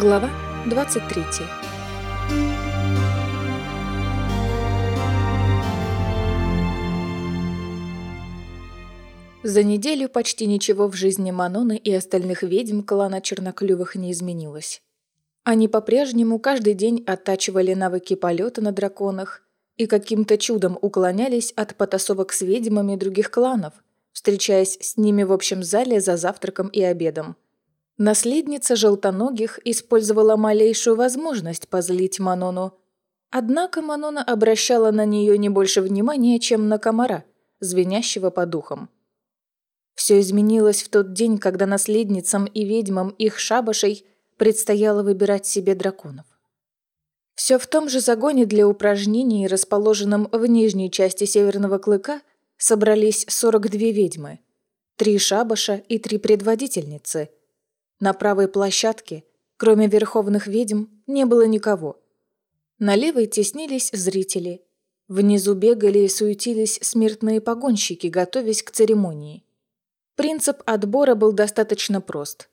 Глава 23 За неделю почти ничего в жизни Маноны и остальных ведьм клана Черноклювых не изменилось. Они по-прежнему каждый день оттачивали навыки полета на драконах и каким-то чудом уклонялись от потасовок с ведьмами других кланов, встречаясь с ними в общем зале за завтраком и обедом. Наследница желтоногих использовала малейшую возможность позлить Манону. Однако Манона обращала на нее не больше внимания, чем на комара, звенящего по духам. Все изменилось в тот день, когда наследницам и ведьмам их шабашей предстояло выбирать себе драконов. Все в том же загоне для упражнений, расположенном в нижней части Северного Клыка, собрались 42 ведьмы, три шабаша и три предводительницы. На правой площадке, кроме верховных ведьм, не было никого. На левой теснились зрители. Внизу бегали и суетились смертные погонщики, готовясь к церемонии. Принцип отбора был достаточно прост.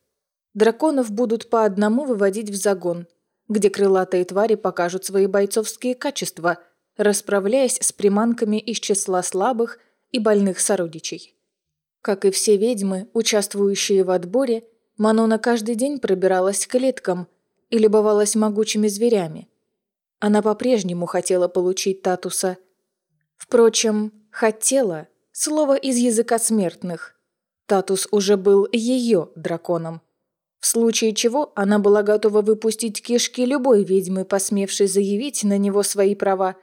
Драконов будут по одному выводить в загон, где крылатые твари покажут свои бойцовские качества, расправляясь с приманками из числа слабых и больных сородичей. Как и все ведьмы, участвующие в отборе, Манона каждый день пробиралась к клеткам и любовалась могучими зверями. Она по-прежнему хотела получить Татуса. Впрочем, «хотела» — слово из языка смертных. Татус уже был ее драконом. В случае чего она была готова выпустить кишки любой ведьмы, посмевшей заявить на него свои права.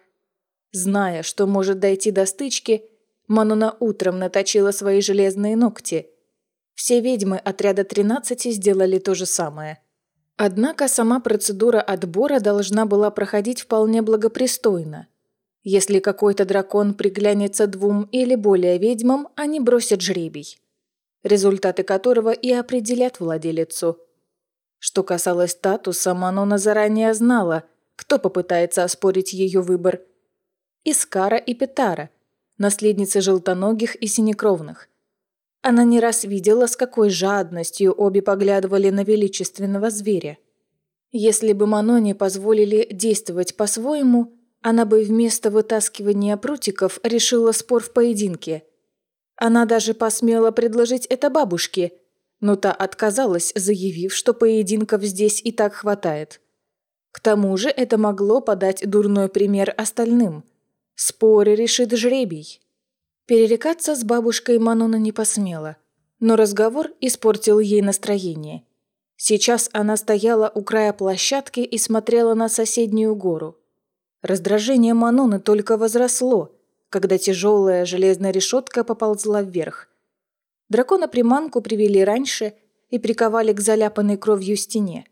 Зная, что может дойти до стычки, Мануна утром наточила свои железные ногти. Все ведьмы отряда 13 сделали то же самое. Однако сама процедура отбора должна была проходить вполне благопристойно. Если какой-то дракон приглянется двум или более ведьмам, они бросят жребий результаты которого и определят владелицу. Что касалось статуса, Манона заранее знала, кто попытается оспорить ее выбор. Искара и Петара, наследницы желтоногих и синекровных. Она не раз видела, с какой жадностью обе поглядывали на величественного зверя. Если бы Маноне позволили действовать по-своему, она бы вместо вытаскивания прутиков решила спор в поединке – она даже посмела предложить это бабушке, но та отказалась, заявив, что поединков здесь и так хватает. К тому же это могло подать дурной пример остальным. Споры решит жребий. Перерекаться с бабушкой Манона не посмела, но разговор испортил ей настроение. Сейчас она стояла у края площадки и смотрела на соседнюю гору. Раздражение Маноны только возросло – когда тяжелая железная решетка поползла вверх. Дракона-приманку привели раньше и приковали к заляпанной кровью стене.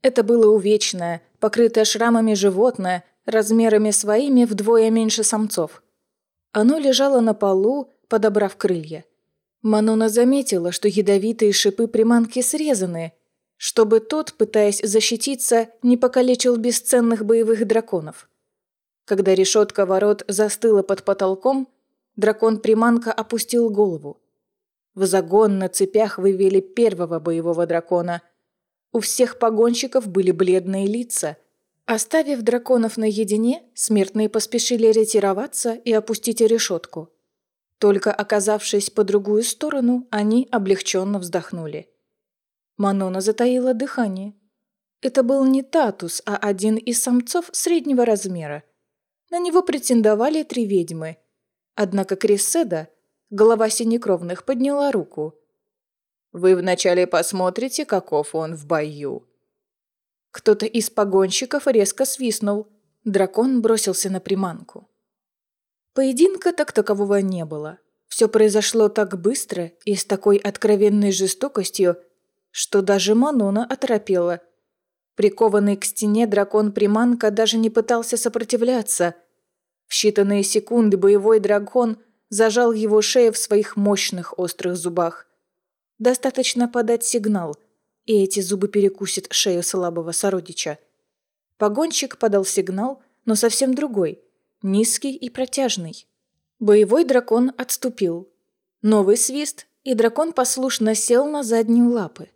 Это было увечное, покрытое шрамами животное, размерами своими вдвое меньше самцов. Оно лежало на полу, подобрав крылья. Манона заметила, что ядовитые шипы приманки срезаны, чтобы тот, пытаясь защититься, не покалечил бесценных боевых драконов. Когда решетка ворот застыла под потолком, дракон-приманка опустил голову. В загон на цепях вывели первого боевого дракона. У всех погонщиков были бледные лица. Оставив драконов наедине, смертные поспешили ретироваться и опустить решетку. Только оказавшись по другую сторону, они облегченно вздохнули. Манона затаила дыхание. Это был не Татус, а один из самцов среднего размера – на него претендовали три ведьмы. Однако Крисседа, глава синекровных, подняла руку. «Вы вначале посмотрите, каков он в бою». Кто-то из погонщиков резко свистнул. Дракон бросился на приманку. Поединка так такового не было. Все произошло так быстро и с такой откровенной жестокостью, что даже Манона оторопела. Прикованный к стене дракон-приманка даже не пытался сопротивляться, в считанные секунды боевой дракон зажал его шею в своих мощных острых зубах. Достаточно подать сигнал, и эти зубы перекусят шею слабого сородича. Погонщик подал сигнал, но совсем другой, низкий и протяжный. Боевой дракон отступил. Новый свист, и дракон послушно сел на задние лапы.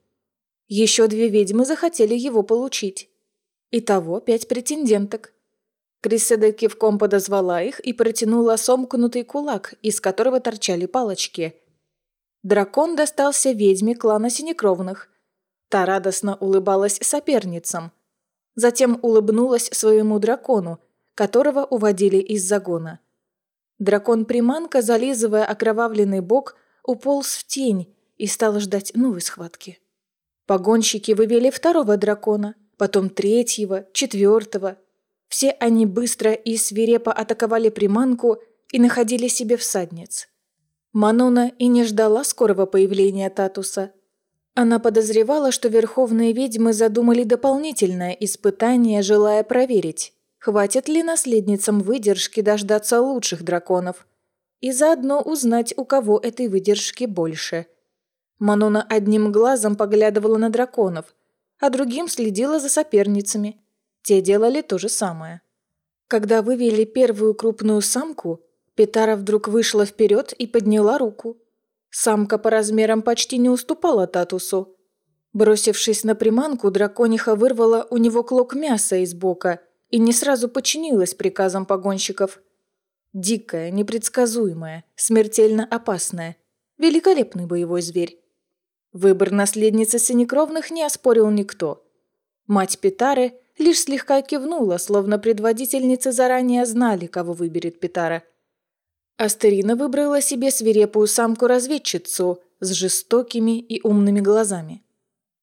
Еще две ведьмы захотели его получить. Итого пять претенденток. Криседа кивком подозвала их и протянула сомкнутый кулак, из которого торчали палочки. Дракон достался ведьме клана Синекровных. Та радостно улыбалась соперницам. Затем улыбнулась своему дракону, которого уводили из загона. Дракон-приманка, зализывая окровавленный бок, уполз в тень и стал ждать новой схватки. Погонщики вывели второго дракона, потом третьего, четвертого. Все они быстро и свирепо атаковали приманку и находили себе всадниц. Манона и не ждала скорого появления Татуса. Она подозревала, что верховные ведьмы задумали дополнительное испытание, желая проверить, хватит ли наследницам выдержки дождаться лучших драконов, и заодно узнать, у кого этой выдержки больше. Манона одним глазом поглядывала на драконов, а другим следила за соперницами. Те делали то же самое. Когда вывели первую крупную самку, Петара вдруг вышла вперед и подняла руку. Самка по размерам почти не уступала Татусу. Бросившись на приманку, дракониха вырвала у него клок мяса из бока и не сразу подчинилась приказам погонщиков. Дикая, непредсказуемая, смертельно опасная, великолепный боевой зверь. Выбор наследницы Синекровных не оспорил никто. Мать Петары лишь слегка кивнула, словно предводительницы заранее знали, кого выберет Петара – Астерина выбрала себе свирепую самку-разведчицу с жестокими и умными глазами.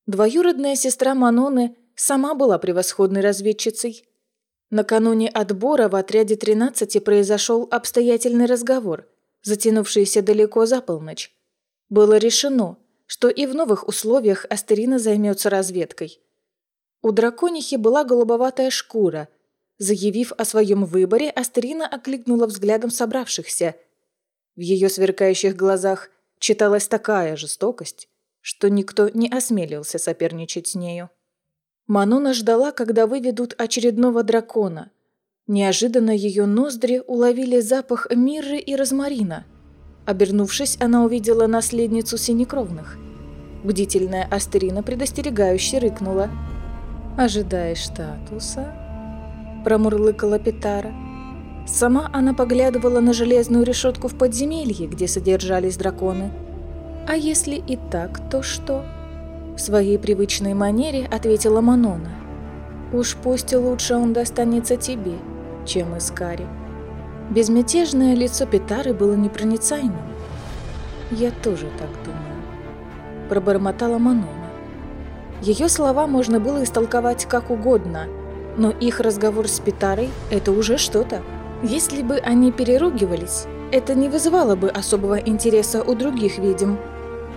Двоюродная сестра Маноны сама была превосходной разведчицей. Накануне отбора в отряде 13 произошел обстоятельный разговор, затянувшийся далеко за полночь. Было решено, что и в новых условиях Астерина займется разведкой. У драконихи была голубоватая шкура, Заявив о своем выборе, Астерина окликнула взглядом собравшихся. В ее сверкающих глазах читалась такая жестокость, что никто не осмелился соперничать с нею. Манона ждала, когда выведут очередного дракона. Неожиданно ее ноздри уловили запах мирры и розмарина. Обернувшись, она увидела наследницу синекровных. Бдительная Астерина предостерегающе рыкнула. «Ожидаешь статуса?» Промурлыкала Петара. Сама она поглядывала на железную решетку в подземелье, где содержались драконы. «А если и так, то что?» В своей привычной манере ответила Манона. «Уж пусть лучше он достанется тебе, чем Искари». Безмятежное лицо Петары было непроницаемым. «Я тоже так думаю», – пробормотала Манона. Ее слова можно было истолковать как угодно – но их разговор с Питарой – это уже что-то. Если бы они переругивались, это не вызывало бы особого интереса у других ведьм.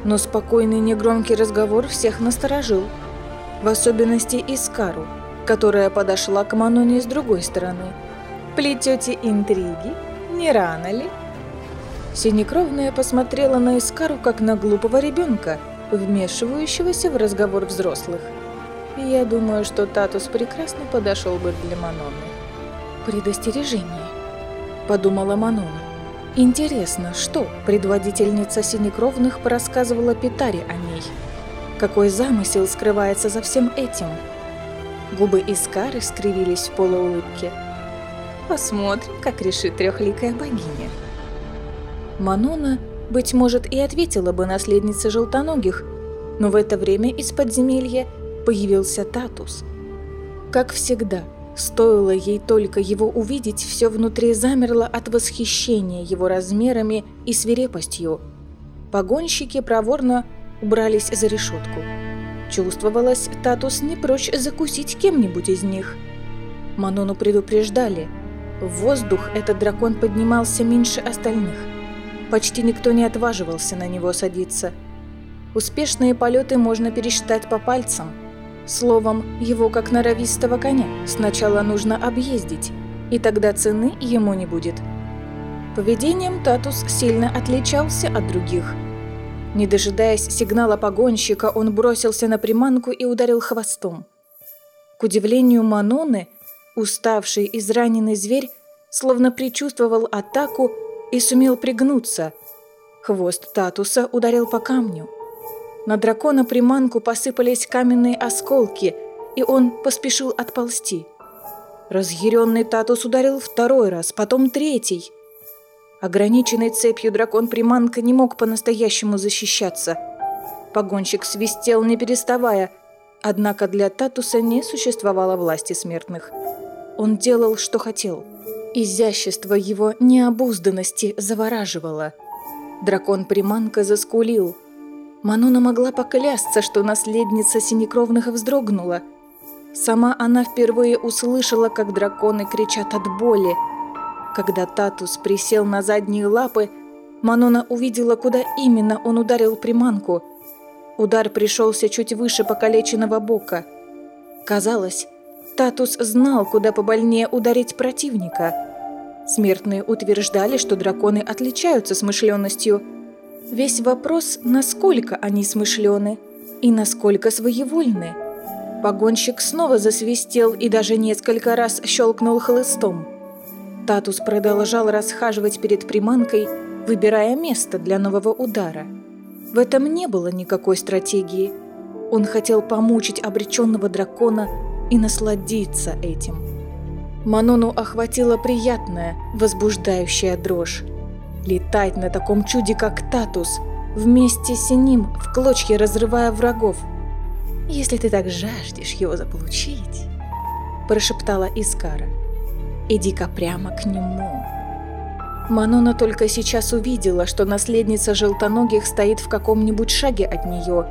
Но спокойный негромкий разговор всех насторожил. В особенности Искару, которая подошла к Маноне с другой стороны. «Плетете интриги? Не рано ли?» Синекровная посмотрела на Искару как на глупого ребенка, вмешивающегося в разговор взрослых. Я думаю, что Татус прекрасно подошел бы для Маноны. Предостережение, подумала Манона. Интересно, что предводительница Синекровных порассказывала Питаре о ней? Какой замысел скрывается за всем этим? Губы Искары скривились в полуулыбке. Посмотрим, как решит трехликая богиня. Манона, быть может, и ответила бы наследнице желтоногих, но в это время из подземелья появился Татус. Как всегда, стоило ей только его увидеть, все внутри замерло от восхищения его размерами и свирепостью. Погонщики проворно убрались за решетку. Чувствовалось, Татус не прочь закусить кем-нибудь из них. Манону предупреждали. В воздух этот дракон поднимался меньше остальных. Почти никто не отваживался на него садиться. Успешные полеты можно пересчитать по пальцам – Словом, его как норовистого коня сначала нужно объездить, и тогда цены ему не будет. Поведением Татус сильно отличался от других. Не дожидаясь сигнала погонщика, он бросился на приманку и ударил хвостом. К удивлению Маноны, уставший израненный зверь словно предчувствовал атаку и сумел пригнуться. Хвост Татуса ударил по камню. На дракона-приманку посыпались каменные осколки, и он поспешил отползти. Разъяренный Татус ударил второй раз, потом третий. Ограниченный цепью дракон-приманка не мог по-настоящему защищаться. Погонщик свистел, не переставая, однако для Татуса не существовало власти смертных. Он делал, что хотел. Изящество его необузданности завораживало. Дракон-приманка заскулил – Мануна могла поклясться, что наследница синекровных вздрогнула. Сама она впервые услышала, как драконы кричат от боли. Когда Татус присел на задние лапы, Манона увидела, куда именно он ударил приманку. Удар пришелся чуть выше покалеченного бока. Казалось, Татус знал, куда побольнее ударить противника. Смертные утверждали, что драконы отличаются смышленностью – Весь вопрос, насколько они смышлены и насколько своевольны. Погонщик снова засвистел и даже несколько раз щелкнул хлыстом. Татус продолжал расхаживать перед приманкой, выбирая место для нового удара. В этом не было никакой стратегии. Он хотел помучить обреченного дракона и насладиться этим. Манону охватила приятная, возбуждающая дрожь. Летать на таком чуде, как Татус, вместе с ним, в клочья разрывая врагов. «Если ты так жаждешь его заполучить», – прошептала Искара, – «иди-ка прямо к нему». Манона только сейчас увидела, что наследница желтоногих стоит в каком-нибудь шаге от нее.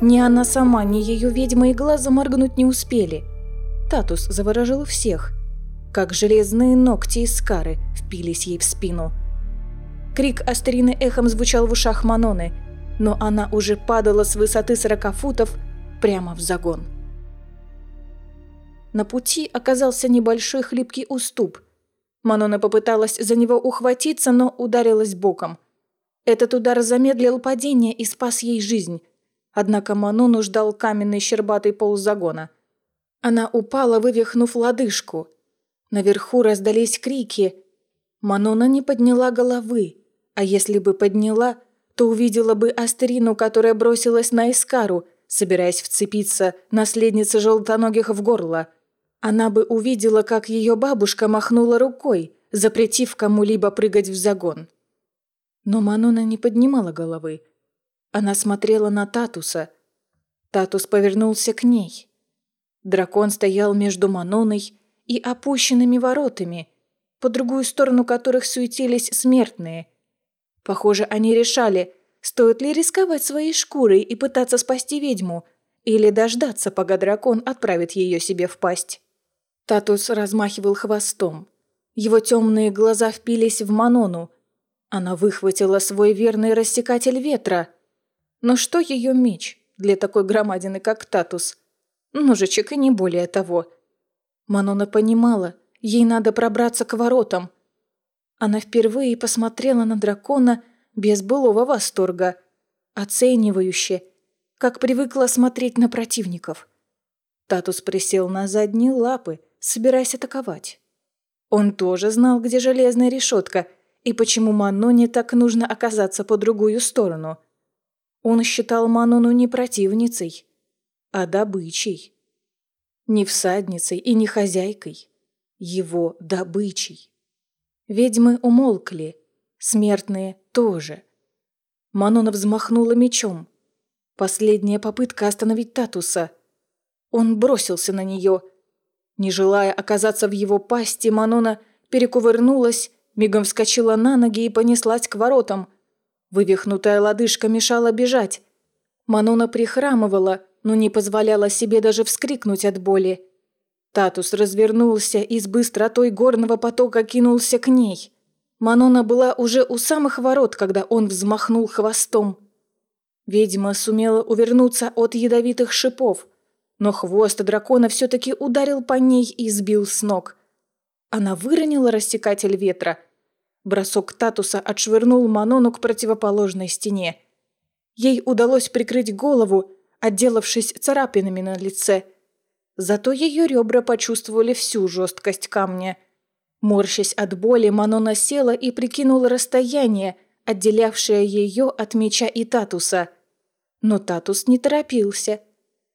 Ни она сама, ни ее ведьма и глаза моргнуть не успели. Татус заворожил всех, как железные ногти Искары впились ей в спину – Крик Астерины эхом звучал в ушах Маноны, но она уже падала с высоты сорока футов прямо в загон. На пути оказался небольшой хлипкий уступ. Манона попыталась за него ухватиться, но ударилась боком. Этот удар замедлил падение и спас ей жизнь. Однако Манону ждал каменный щербатый пол загона. Она упала, вывихнув лодыжку. Наверху раздались крики. Манона не подняла головы. А если бы подняла, то увидела бы Астерину, которая бросилась на Искару, собираясь вцепиться наследнице желтоногих в горло. Она бы увидела, как ее бабушка махнула рукой, запретив кому-либо прыгать в загон. Но Манона не поднимала головы. Она смотрела на Татуса. Татус повернулся к ней. Дракон стоял между Маноной и опущенными воротами, по другую сторону которых суетились смертные – Похоже, они решали, стоит ли рисковать своей шкурой и пытаться спасти ведьму, или дождаться, пока дракон отправит ее себе в пасть. Татус размахивал хвостом. Его темные глаза впились в Манону. Она выхватила свой верный рассекатель ветра. Но что ее меч для такой громадины, как Татус? Ножичек и не более того. Манона понимала, ей надо пробраться к воротам, она впервые посмотрела на дракона без былого восторга, оценивающе, как привыкла смотреть на противников. Татус присел на задние лапы, собираясь атаковать. Он тоже знал, где железная решетка и почему Маноне так нужно оказаться по другую сторону. Он считал Манону не противницей, а добычей. Не всадницей и не хозяйкой, его добычей. Ведьмы умолкли, смертные тоже. Манона взмахнула мечом. Последняя попытка остановить Татуса. Он бросился на нее. Не желая оказаться в его пасти, Манона перекувырнулась, мигом вскочила на ноги и понеслась к воротам. Вывихнутая лодыжка мешала бежать. Манона прихрамывала, но не позволяла себе даже вскрикнуть от боли. Татус развернулся и с быстротой горного потока кинулся к ней. Манона была уже у самых ворот, когда он взмахнул хвостом. Ведьма сумела увернуться от ядовитых шипов, но хвост дракона все-таки ударил по ней и сбил с ног. Она выронила рассекатель ветра. Бросок Татуса отшвырнул Манону к противоположной стене. Ей удалось прикрыть голову, отделавшись царапинами на лице – Зато ее ребра почувствовали всю жесткость камня. Морщась от боли, Манона села и прикинула расстояние, отделявшее ее от меча и татуса. Но Татус не торопился.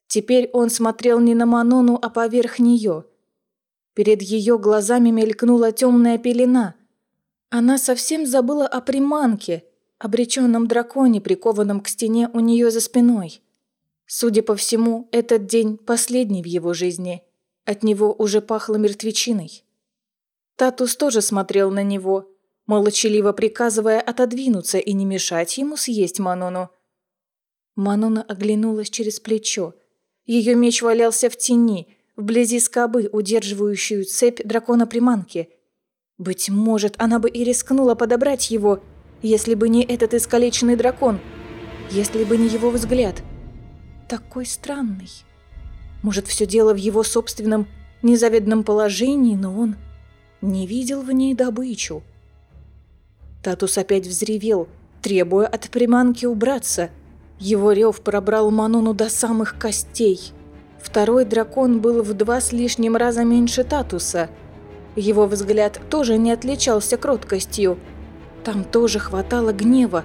Теперь он смотрел не на Манону, а поверх нее. Перед ее глазами мелькнула темная пелена. Она совсем забыла о приманке, обреченном драконе, прикованном к стене у нее за спиной. Судя по всему, этот день последний в его жизни. От него уже пахло мертвечиной. Татус тоже смотрел на него, молчаливо приказывая отодвинуться и не мешать ему съесть Манону. Манона оглянулась через плечо. Ее меч валялся в тени, вблизи скобы, удерживающую цепь дракона-приманки. Быть может, она бы и рискнула подобрать его, если бы не этот искалеченный дракон, если бы не его взгляд. Такой странный. Может, все дело в его собственном незавидном положении, но он не видел в ней добычу. Татус опять взревел, требуя от приманки убраться – его рев пробрал Манону до самых костей. Второй дракон был в два с лишним раза меньше Татуса. Его взгляд тоже не отличался кроткостью. Там тоже хватало гнева,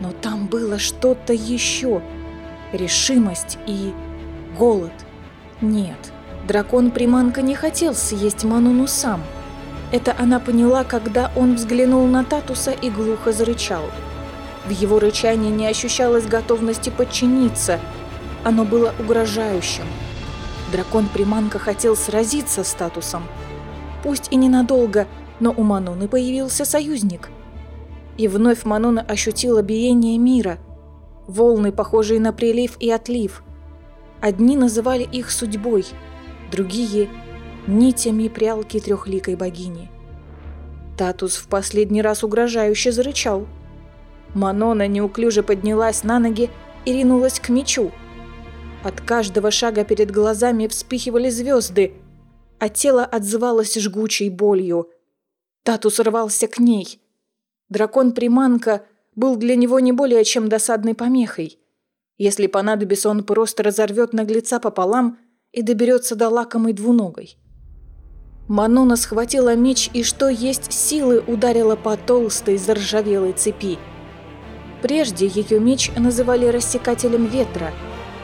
но там было что-то еще. Решимость и голод. Нет, дракон-приманка не хотел съесть Мануну сам. Это она поняла, когда он взглянул на Татуса и глухо зарычал. В его рычании не ощущалось готовности подчиниться. Оно было угрожающим. Дракон-приманка хотел сразиться с статусом. Пусть и ненадолго, но у Маноны появился союзник. И вновь Манона ощутила биение мира. Волны, похожие на прилив и отлив. Одни называли их судьбой, другие – нитями прялки трехликой богини. Татус в последний раз угрожающе зарычал – Манона неуклюже поднялась на ноги и ринулась к мечу. От каждого шага перед глазами вспихивали звезды, а тело отзывалось жгучей болью. Татус рвался к ней. Дракон-приманка был для него не более чем досадной помехой. Если понадобится, он просто разорвет наглеца пополам и доберется до лакомой двуногой. Манона схватила меч и, что есть силы, ударила по толстой заржавелой цепи – Прежде ее меч называли рассекателем ветра,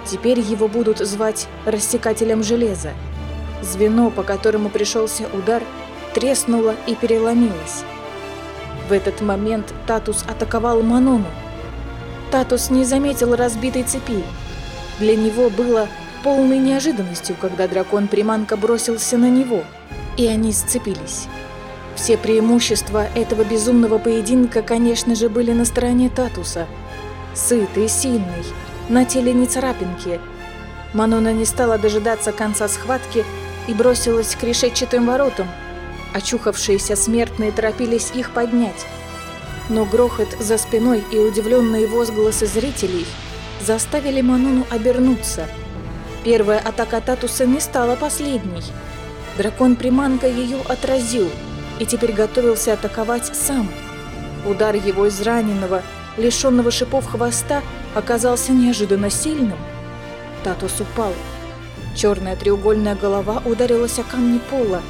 теперь его будут звать рассекателем железа. Звено, по которому пришелся удар, треснуло и переломилось. В этот момент Татус атаковал Манону. Татус не заметил разбитой цепи. Для него было полной неожиданностью, когда дракон-приманка бросился на него, и они сцепились. Все преимущества этого безумного поединка, конечно же, были на стороне Татуса. Сытый, сильный, на теле не царапинки. Манона не стала дожидаться конца схватки и бросилась к решетчатым воротам. Очухавшиеся смертные торопились их поднять. Но грохот за спиной и удивленные возгласы зрителей заставили Манону обернуться. Первая атака Татуса не стала последней. Дракон-приманка ее отразил – и теперь готовился атаковать сам. Удар его израненного, лишенного шипов хвоста, оказался неожиданно сильным. Татус упал. Черная треугольная голова ударилась о камни пола.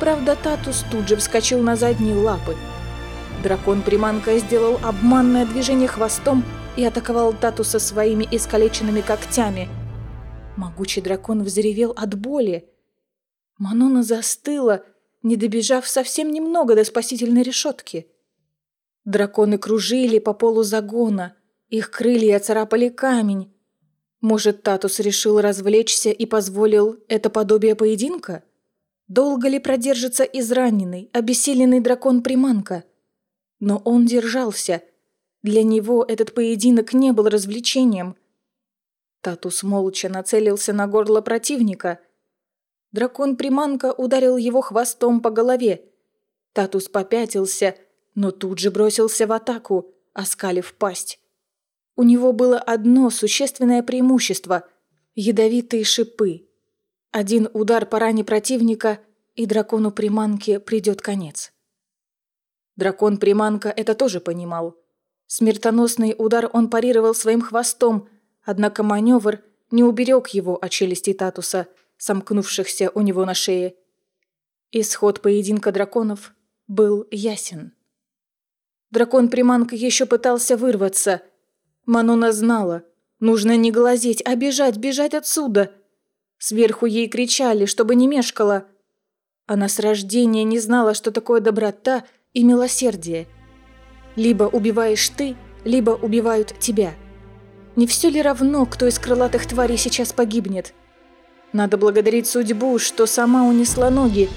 Правда, Татус тут же вскочил на задние лапы. Дракон-приманка сделал обманное движение хвостом и атаковал Татуса своими искалеченными когтями. Могучий дракон взревел от боли. Манона застыла, не добежав совсем немного до спасительной решетки. Драконы кружили по полу загона, их крылья царапали камень. Может, Татус решил развлечься и позволил это подобие поединка? Долго ли продержится израненный, обессиленный дракон-приманка? Но он держался. Для него этот поединок не был развлечением. Татус молча нацелился на горло противника – Дракон-приманка ударил его хвостом по голове. Татус попятился, но тут же бросился в атаку, оскалив пасть. У него было одно существенное преимущество – ядовитые шипы. Один удар по ране противника, и дракону-приманке придет конец. Дракон-приманка это тоже понимал. Смертоносный удар он парировал своим хвостом, однако маневр не уберег его от челюсти Татуса – сомкнувшихся у него на шее. Исход поединка драконов был ясен. Дракон-приманка еще пытался вырваться. Манона знала, Нужно не глазеть, а бежать, бежать отсюда. Сверху ей кричали, чтобы не мешкала. Она с рождения не знала, что такое доброта и милосердие. Либо убиваешь ты, либо убивают тебя. Не все ли равно, кто из крылатых тварей сейчас погибнет? Надо благодарить судьбу, что сама унесла ноги.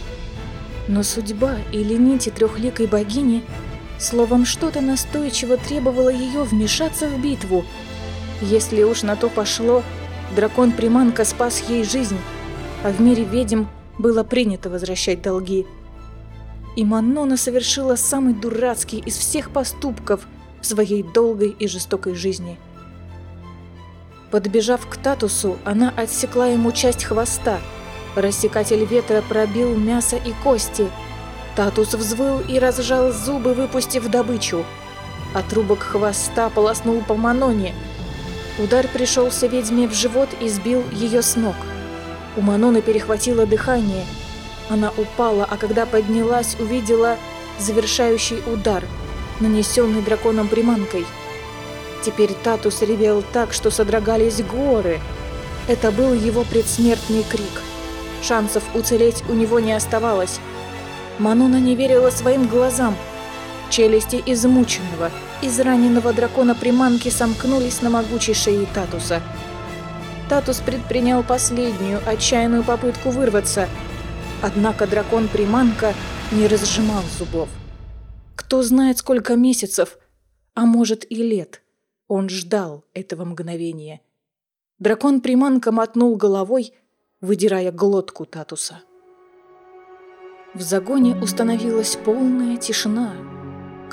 Но судьба или нити трехликой богини, словом, что-то настойчиво требовало ее вмешаться в битву. Если уж на то пошло, дракон-приманка спас ей жизнь, а в мире ведьм было принято возвращать долги. И Манона совершила самый дурацкий из всех поступков в своей долгой и жестокой жизни – Подбежав к Татусу, она отсекла ему часть хвоста. Рассекатель ветра пробил мясо и кости. Татус взвыл и разжал зубы, выпустив добычу. Отрубок хвоста полоснул по Маноне. Удар пришелся ведьме в живот и сбил ее с ног. У Маноны перехватило дыхание. Она упала, а когда поднялась, увидела завершающий удар, нанесенный драконом приманкой – Теперь Татус ревел так, что содрогались горы. Это был его предсмертный крик. Шансов уцелеть у него не оставалось. Мануна не верила своим глазам. Челюсти измученного, израненного дракона приманки сомкнулись на могучей шее Татуса. Татус предпринял последнюю, отчаянную попытку вырваться. Однако дракон-приманка не разжимал зубов. Кто знает, сколько месяцев, а может и лет. Он ждал этого мгновения. Дракон-приманка мотнул головой, выдирая глотку Татуса. В загоне установилась полная тишина.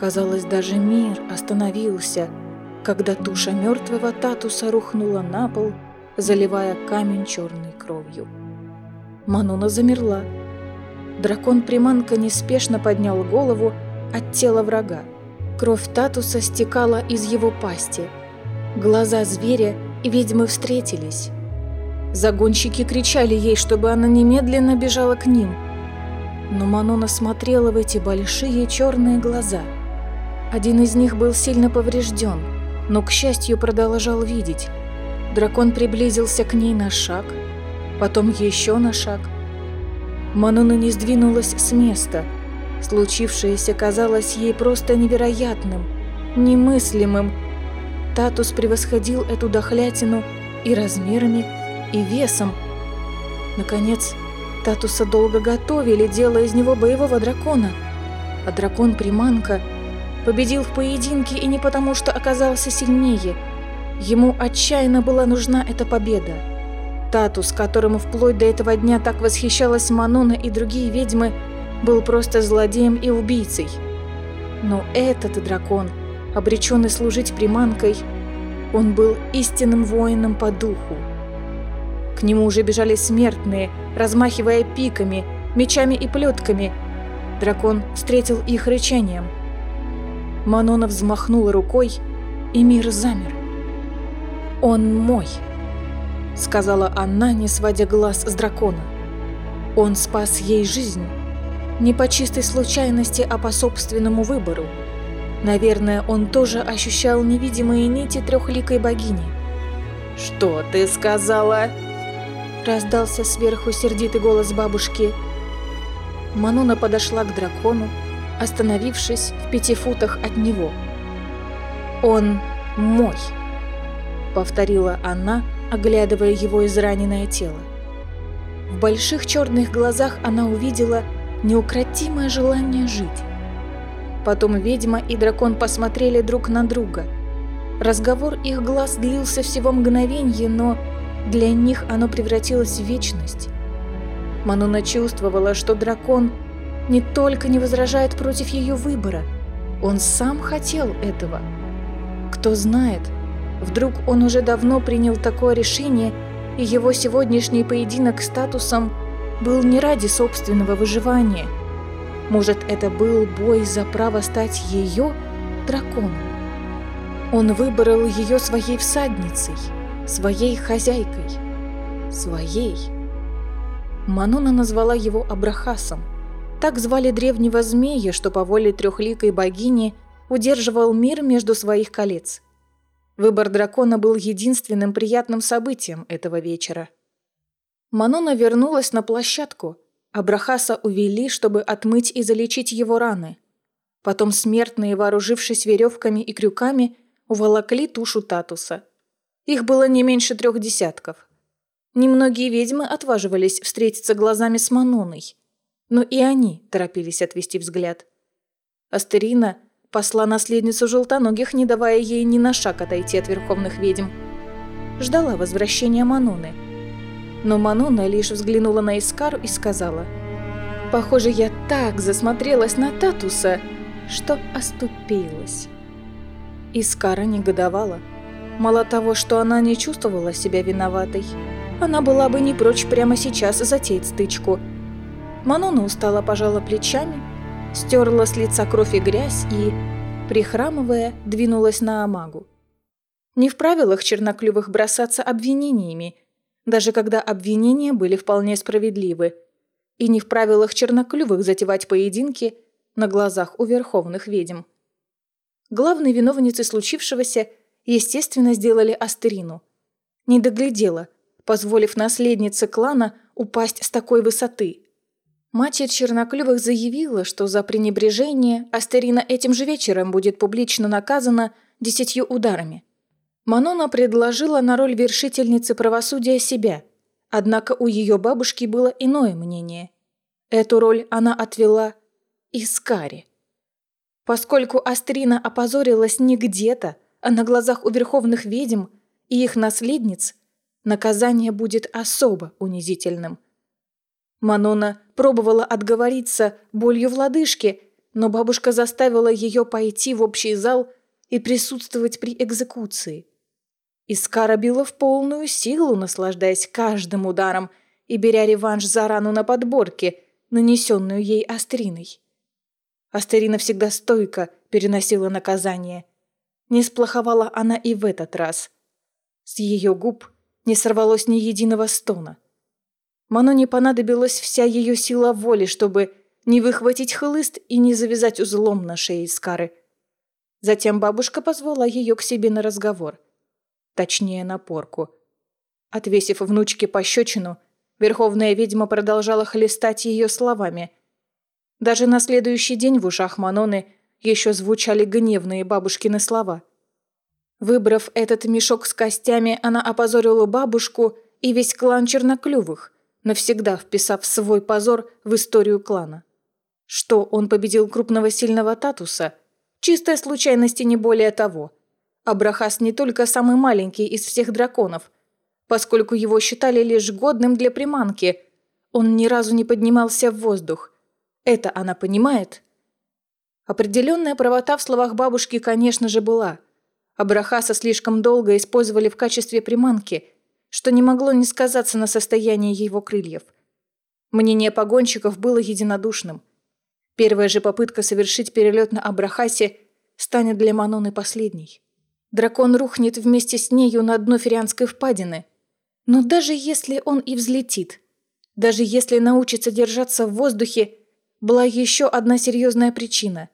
Казалось, даже мир остановился, когда туша мертвого Татуса рухнула на пол, заливая камень черной кровью. Мануна замерла. Дракон-приманка неспешно поднял голову от тела врага. Кровь Татуса стекала из его пасти. Глаза зверя и ведьмы встретились. Загонщики кричали ей, чтобы она немедленно бежала к ним. Но Манона смотрела в эти большие черные глаза. Один из них был сильно поврежден, но, к счастью, продолжал видеть. Дракон приблизился к ней на шаг, потом еще на шаг. Манона не сдвинулась с места – Случившееся казалось ей просто невероятным, немыслимым. Татус превосходил эту дохлятину и размерами, и весом. Наконец, Татуса долго готовили, делая из него боевого дракона. А дракон-приманка победил в поединке и не потому, что оказался сильнее. Ему отчаянно была нужна эта победа. Татус, которому вплоть до этого дня так восхищалась Манона и другие ведьмы, был просто злодеем и убийцей. Но этот дракон, обреченный служить приманкой, он был истинным воином по духу. К нему уже бежали смертные, размахивая пиками, мечами и плетками. Дракон встретил их рычанием. Манона взмахнула рукой, и мир замер. «Он мой», — сказала она, не сводя глаз с дракона. «Он спас ей жизнь». Не по чистой случайности, а по собственному выбору. Наверное, он тоже ощущал невидимые нити трехликой богини. «Что ты сказала?» Раздался сверху сердитый голос бабушки. Мануна подошла к дракону, остановившись в пяти футах от него. «Он мой», — повторила она, оглядывая его израненное тело. В больших черных глазах она увидела неукротимое желание жить. Потом ведьма и дракон посмотрели друг на друга. Разговор их глаз длился всего мгновенье, но для них оно превратилось в вечность. Мануна чувствовала, что дракон не только не возражает против ее выбора, он сам хотел этого. Кто знает, вдруг он уже давно принял такое решение, и его сегодняшний поединок с статусом – был не ради собственного выживания. Может, это был бой за право стать ее драконом. Он выбрал ее своей всадницей, своей хозяйкой, своей. Манона назвала его Абрахасом. Так звали древнего змея, что по воле трехликой богини удерживал мир между своих колец. Выбор дракона был единственным приятным событием этого вечера. Манона вернулась на площадку, а Брахаса увели, чтобы отмыть и залечить его раны. Потом смертные, вооружившись веревками и крюками, уволокли тушу Татуса. Их было не меньше трех десятков. Немногие ведьмы отваживались встретиться глазами с Маноной, но и они торопились отвести взгляд. Астерина посла наследницу желтоногих, не давая ей ни на шаг отойти от верховных ведьм. Ждала возвращения Маноны. Но Манона лишь взглянула на Искару и сказала, «Похоже, я так засмотрелась на Татуса, что оступилась». Искара негодовала. Мало того, что она не чувствовала себя виноватой, она была бы не прочь прямо сейчас затеять стычку. Манона устала пожала плечами, стерла с лица кровь и грязь и, прихрамывая, двинулась на Амагу. Не в правилах черноклювых бросаться обвинениями, даже когда обвинения были вполне справедливы, и не в правилах черноклювых затевать поединки на глазах у верховных ведьм. Главной виновницей случившегося, естественно, сделали Астерину. Не доглядела, позволив наследнице клана упасть с такой высоты. Матерь Черноклювых заявила, что за пренебрежение Астерина этим же вечером будет публично наказана десятью ударами. Манона предложила на роль вершительницы правосудия себя, однако у ее бабушки было иное мнение. Эту роль она отвела Искаре. Поскольку Астрина опозорилась не где-то, а на глазах у верховных ведьм и их наследниц, наказание будет особо унизительным. Манона пробовала отговориться болью в лодыжке, но бабушка заставила ее пойти в общий зал и присутствовать при экзекуции. Искара била в полную силу, наслаждаясь каждым ударом и беря реванш за рану на подборке, нанесенную ей Астриной. Астерина всегда стойко переносила наказание. Не сплоховала она и в этот раз. С ее губ не сорвалось ни единого стона. Маноне понадобилась вся ее сила воли, чтобы не выхватить хлыст и не завязать узлом на шее Скары. Затем бабушка позвала ее к себе на разговор. Точнее, на порку. Отвесив внучке пощечину, верховная ведьма продолжала хлестать ее словами – даже на следующий день в ушах Маноны еще звучали гневные бабушкины слова. Выбрав этот мешок с костями, она опозорила бабушку и весь клан Черноклювых, навсегда вписав свой позор в историю клана. Что он победил крупного сильного Татуса? Чистая случайность и не более того. Абрахас не только самый маленький из всех драконов. Поскольку его считали лишь годным для приманки, он ни разу не поднимался в воздух – это она понимает? Определенная правота в словах бабушки, конечно же, была. Абрахаса слишком долго использовали в качестве приманки, что не могло не сказаться на состоянии его крыльев. Мнение погонщиков было единодушным. Первая же попытка совершить перелет на Абрахасе станет для Маноны последней. Дракон рухнет вместе с нею на дно Ферианской впадины. Но даже если он и взлетит, даже если научится держаться в воздухе, была еще одна серьезная причина.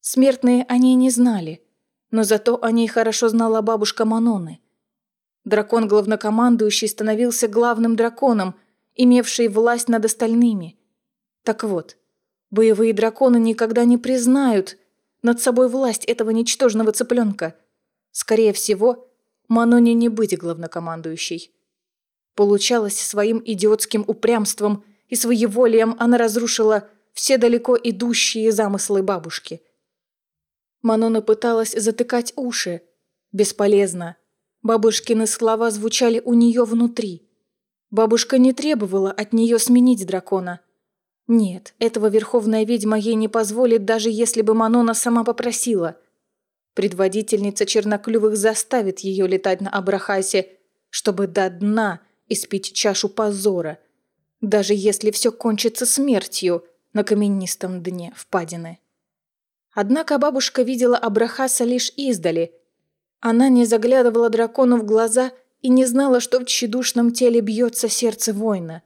Смертные о ней не знали, но зато о ней хорошо знала бабушка Маноны. Дракон-главнокомандующий становился главным драконом, имевший власть над остальными. Так вот, боевые драконы никогда не признают над собой власть этого ничтожного цыпленка. Скорее всего, Маноне не быть главнокомандующей. Получалось своим идиотским упрямством и своеволием она разрушила все далеко идущие замыслы бабушки. Манона пыталась затыкать уши. Бесполезно. Бабушкины слова звучали у нее внутри. Бабушка не требовала от нее сменить дракона. Нет, этого верховная ведьма ей не позволит, даже если бы Манона сама попросила. Предводительница черноклювых заставит ее летать на Абрахасе, чтобы до дна испить чашу позора. Даже если все кончится смертью – на каменистом дне впадины. Однако бабушка видела Абрахаса лишь издали. Она не заглядывала дракону в глаза и не знала, что в тщедушном теле бьется сердце воина.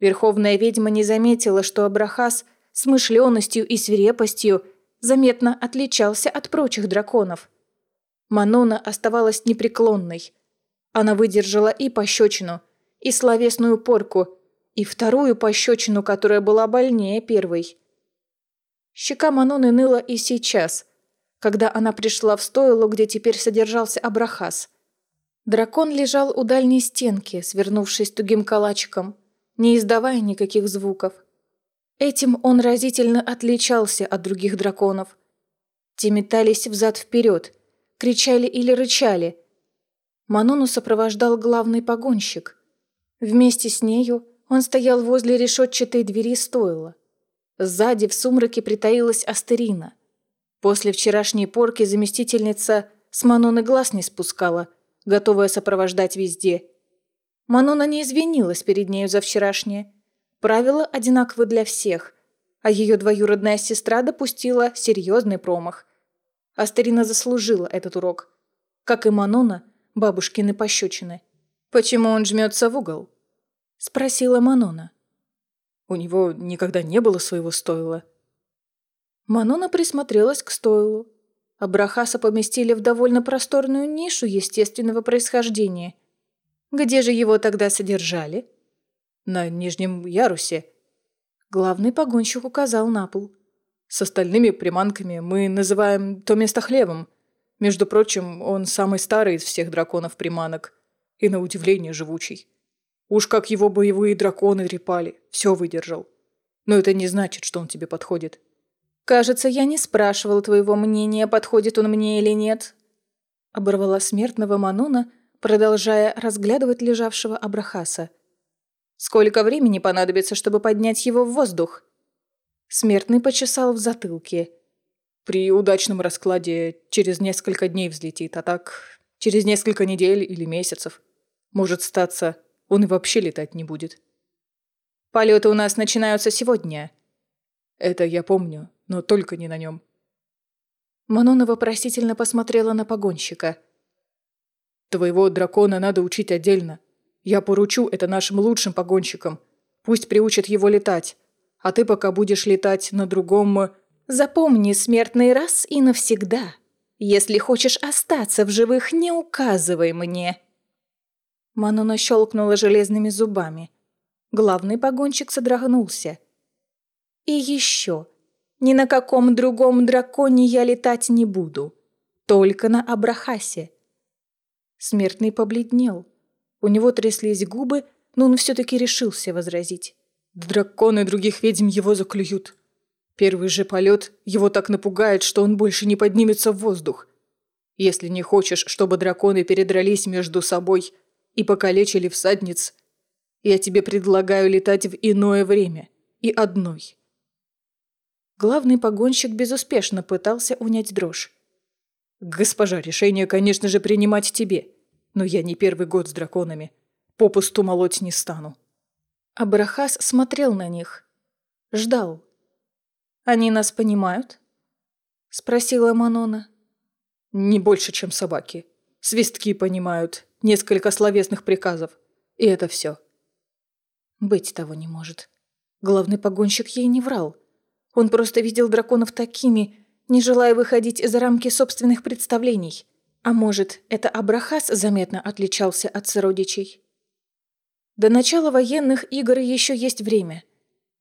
Верховная ведьма не заметила, что Абрахас мышленностью и свирепостью заметно отличался от прочих драконов. Манона оставалась непреклонной. Она выдержала и пощечину, и словесную порку, и вторую пощечину, которая была больнее первой. Щека Маноны ныла и сейчас, когда она пришла в стойло, где теперь содержался Абрахас. Дракон лежал у дальней стенки, свернувшись тугим калачиком, не издавая никаких звуков. Этим он разительно отличался от других драконов. Те метались взад-вперед, кричали или рычали. Манону сопровождал главный погонщик. Вместе с нею он стоял возле решетчатой двери стойла. Сзади в сумраке притаилась Астерина. После вчерашней порки заместительница с Маноны глаз не спускала, готовая сопровождать везде. Манона не извинилась перед нею за вчерашнее. Правила одинаковы для всех, а ее двоюродная сестра допустила серьезный промах. Астерина заслужила этот урок. Как и Манона, бабушкины пощечины. «Почему он жмется в угол?» – спросила Манона. У него никогда не было своего стойла. Манона присмотрелась к стойлу. Абрахаса поместили в довольно просторную нишу естественного происхождения. Где же его тогда содержали? На нижнем ярусе. Главный погонщик указал на пол. С остальными приманками мы называем то место хлевом. Между прочим, он самый старый из всех драконов-приманок. И на удивление живучий. Уж как его боевые драконы трепали, все выдержал. Но это не значит, что он тебе подходит. «Кажется, я не спрашивал твоего мнения, подходит он мне или нет», оборвала смертного Манона, продолжая разглядывать лежавшего Абрахаса. «Сколько времени понадобится, чтобы поднять его в воздух?» Смертный почесал в затылке. «При удачном раскладе через несколько дней взлетит, а так через несколько недель или месяцев. Может статься, он и вообще летать не будет». «Полеты у нас начинаются сегодня», это я помню, но только не на нем. Манона вопросительно посмотрела на погонщика. «Твоего дракона надо учить отдельно. Я поручу это нашим лучшим погонщикам. Пусть приучат его летать. А ты пока будешь летать на другом...» э, «Запомни, смертный раз и навсегда. Если хочешь остаться в живых, не указывай мне». Манона щелкнула железными зубами. Главный погонщик содрогнулся. И еще. Ни на каком другом драконе я летать не буду. Только на Абрахасе. Смертный побледнел. У него тряслись губы, но он все-таки решился возразить. «Драконы других ведьм его заклюют. Первый же полет его так напугает, что он больше не поднимется в воздух. Если не хочешь, чтобы драконы передрались между собой и покалечили всадниц, я тебе предлагаю летать в иное время и одной. Главный погонщик безуспешно пытался унять дрожь. «Госпожа, решение, конечно же, принимать тебе. Но я не первый год с драконами. Попусту молоть не стану». Абрахас смотрел на них. Ждал. «Они нас понимают?» Спросила Манона. «Не больше, чем собаки. Свистки понимают, несколько словесных приказов. И это все». Быть того не может. Главный погонщик ей не врал. Он просто видел драконов такими, не желая выходить за рамки собственных представлений. А может, это Абрахас заметно отличался от сородичей? До начала военных игр еще есть время.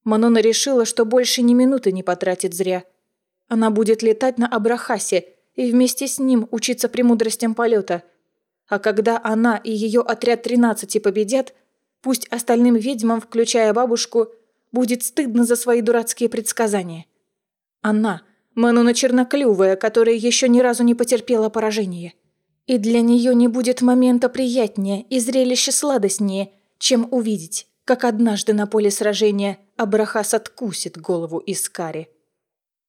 Манона решила, что больше ни минуты не потратит зря. Она будет летать на Абрахасе и вместе с ним учиться премудростям полета. А когда она и ее отряд 13 победят, пусть остальным ведьмам, включая бабушку, будет стыдно за свои дурацкие предсказания. Она, Мануна Черноклювая, которая еще ни разу не потерпела поражения. И для нее не будет момента приятнее и зрелища сладостнее, чем увидеть, как однажды на поле сражения Абрахас откусит голову Искари.